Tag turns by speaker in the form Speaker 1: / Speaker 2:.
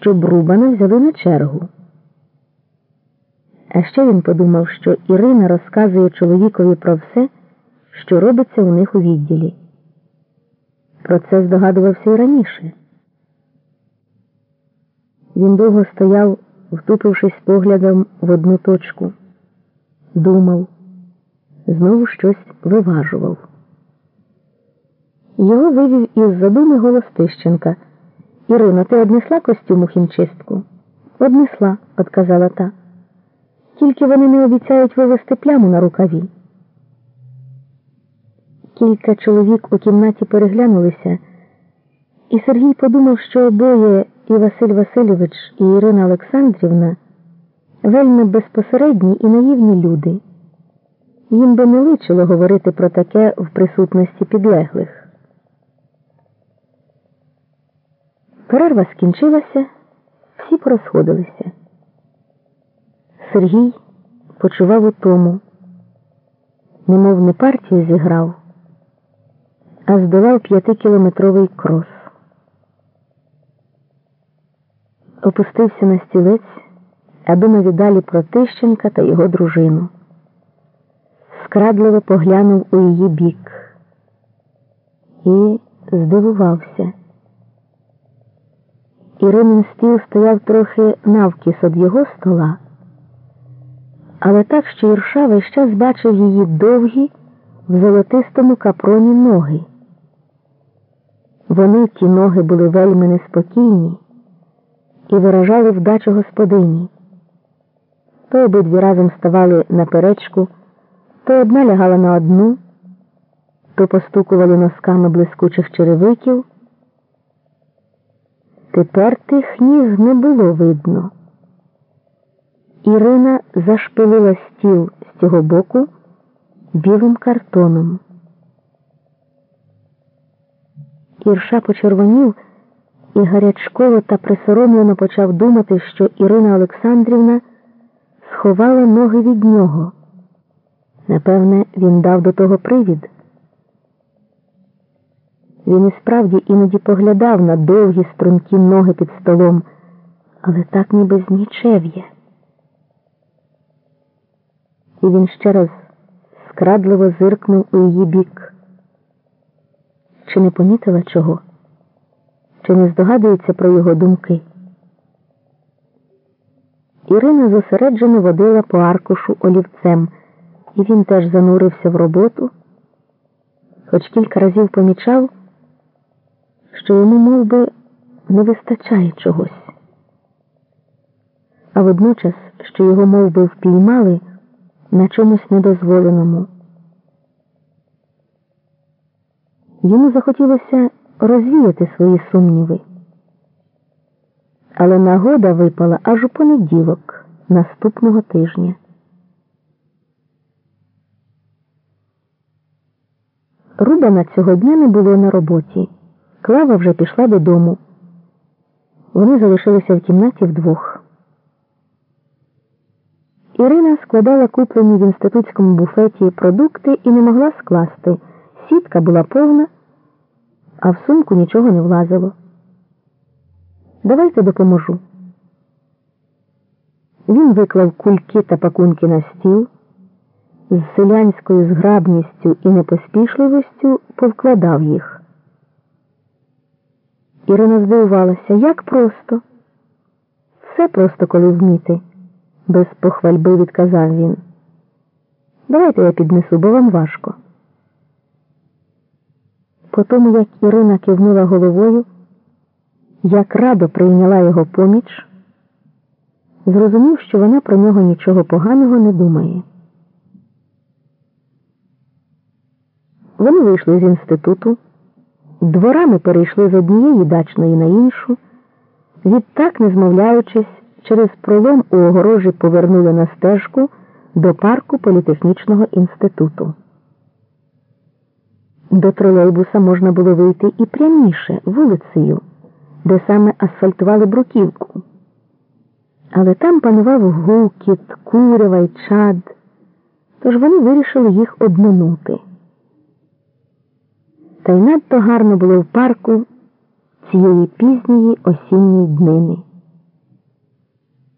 Speaker 1: щоб Рубана взяли на чергу. А ще він подумав, що Ірина розказує чоловікові про все, що робиться у них у відділі. Про це здогадувався і раніше. Він довго стояв, втупившись поглядом в одну точку, думав, знову щось виважував. Його вивів із задуми голос Тищенка. Ірино, ти однесла костюм у хімчистку? Однесла, отказала та. Тільки вони не обіцяють вивести пляму на рукаві. Кілька чоловік у кімнаті переглянулися, і Сергій подумав, що обоє і Василь Васильович, і Ірина Олександрівна вельми безпосередні і наївні люди. Їм би не личило говорити про таке в присутності підлеглих. Перерва скінчилася, всі порозходилися. Сергій почував утому, немов не партію зіграв, а здолав п'ятикілометровий крос. Опустився на стілець, а думав і далі про Тищенка та його дружину. Скрадливо поглянув у її бік і здивувався. Іринин стіл стояв трохи навкіс від його стола, але так, що Ірша весь час бачив її довгі в золотистому капроні ноги. Вони, ті ноги, були вельми неспокійні і виражали вдачу господині. То обидві разом ставали на перечку, то одна лягала на одну, то постукували носками блискучих черевиків. Тепер тих ніг не було видно. Ірина зашпилила стіл з цього боку білим картоном. Ірша почервонів і гарячково та присоромлено почав думати, що Ірина Олександрівна сховала ноги від нього. Напевне, він дав до того привід. Він і справді іноді поглядав на довгі стрункі ноги під столом, але так ніби з нічев'я. І він ще раз скрадливо зиркнув у її бік. Чи не помітила чого? Чи не здогадується про його думки? Ірина зосереджено водила по аркушу олівцем, і він теж занурився в роботу, хоч кілька разів помічав що йому мов би, не вистачає чогось. А водночас, що його мов би, впіймали на чомусь недозволеному. Йому захотілося розвіяти свої сумніви. Але нагода випала аж у понеділок наступного тижня. Рубана цього дня не було на роботі. Клава вже пішла додому. Вони залишилися в кімнаті вдвох. Ірина складала куплені в інститутському буфеті продукти і не могла скласти. Сітка була повна, а в сумку нічого не влазило. Давайте допоможу. Він виклав кульки та пакунки на стіл, з селянською зграбністю і непоспішливістю повкладав їх. Ірина здивувалася, як просто. Все просто коли вміти, без похвальби відказав він. Давайте я піднесу, бо вам важко. По тому, як Ірина кивнула головою, як радо прийняла його поміч, зрозумів, що вона про нього нічого поганого не думає. Вони вийшли з інституту. Дворами перейшли з однієї дачної на іншу, відтак, не змовляючись, через пролом у огорожі повернули на стежку до парку політехнічного інституту. До тролейбуса можна було вийти і пряміше вулицею, де саме асфальтували бруківку. Але там панував гукіт, курява й чад, тож вони вирішили їх обминути. Та й надто гарно було в парку цієї пізньої осінньої днини.